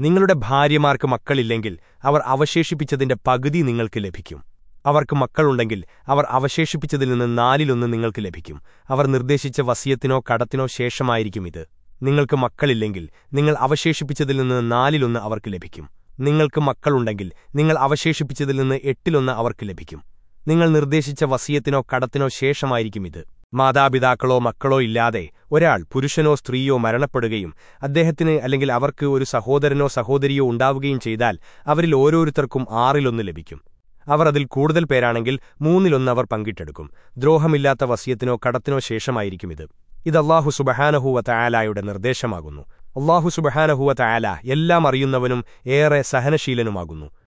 നിങ്ങളുടെ ഭാര്യമാർക്ക് മക്കളില്ലെങ്കിൽ അവർ അവശേഷിപ്പിച്ചതിന്റെ പകുതി നിങ്ങൾക്ക് ലഭിക്കും. അവർക്ക് മക്കളുണ്ടെങ്കിൽ അവർ അവശേഷിപ്പിച്ചതിൽ നിന്ന് നാലിലൊന്ന് നിങ്ങൾക്ക് ലഭിക്കും. അവർ നിർദ്ദേശിച്ച വസിയത്തിനോ കടത്തിനോ ശേഷമായിരിക്കും ഇത്. നിങ്ങൾക്ക് മക്കളില്ലെങ്കിൽ നിങ്ങൾ അവശേഷിപ്പിച്ചതിൽ നിന്ന് നാലിലൊന്ന് അവർക്ക് ലഭിക്കും. നിങ്ങൾക്ക് മക്കളുണ്ടെങ്കിൽ നിങ്ങൾ അവശേഷിപ്പിച്ചതിൽ നിന്ന് എട്ടിലൊന്ന് അവർക്ക് ലഭിക്കും. നിങ്ങൾ നിർദ്ദേശിച്ച വസിയത്തിനോ കടത്തിനോ ശേഷമായിരിക്കും ഇത്. മാതാപിതാക്കളോ മക്കളോ ഇല്ലാതെ ഒരാൾ പുരുഷനോ സ്ത്രീയോ മരണപ്പെടുകയും അദ്ദേഹത്തിന് അല്ലെങ്കിൽ അവർക്ക് ഒരു സഹോദരനോ സഹോദരിയോ ഉണ്ടാവുകയും ചെയ്താൽ അവരിൽ ഓരോരുത്തർക്കും ആറിലൊന്ന് ലഭിക്കും. അവർ അതിൽ കൂടുതൽ പേരാണെങ്കിൽ മൂന്നിലൊന്ന് അവർ പങ്കിട്ടെടുക്കും. ദ്രോഹമില്ലാത്ത വസ്യത്തിനോ കടത്തിനോ ശേഷമായിരിക്കും ഇത്. ഇത് അള്ളാഹു സുബഹാനഹൂവ തയാലായുടെ നിർദ്ദേശമാകുന്നു. അള്ളാഹു സുബഹാനഹൂവ തയാല എല്ലാം അറിയുന്നവനും ഏറെ സഹനശീലനുമാകുന്നു.